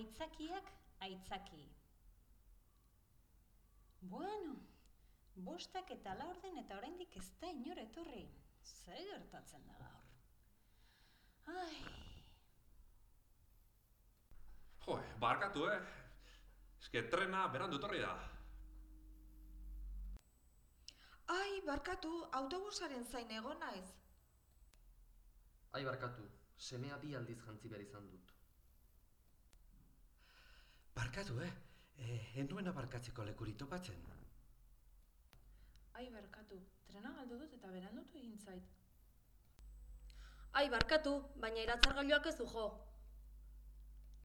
aitzakiak aitzaki. Bueno, bostak eta laurden eta oraindik ez da inor etorri. Ze gertatzen da gaur? Ai, Jo, barkatu, eh? Eske trena berandu etorri da. Ai, barkatu, autobusaren zain egon naiz. Ai barkatu, semea bi aldiz jantzi behar izan dut. Barkatu, eh? E, enduena barkatzeko lekuri topatzen. Ai, barkatu, trena galdu dut eta berandutu egin zait. Ai, barkatu, baina iratzargailuak ez du jo.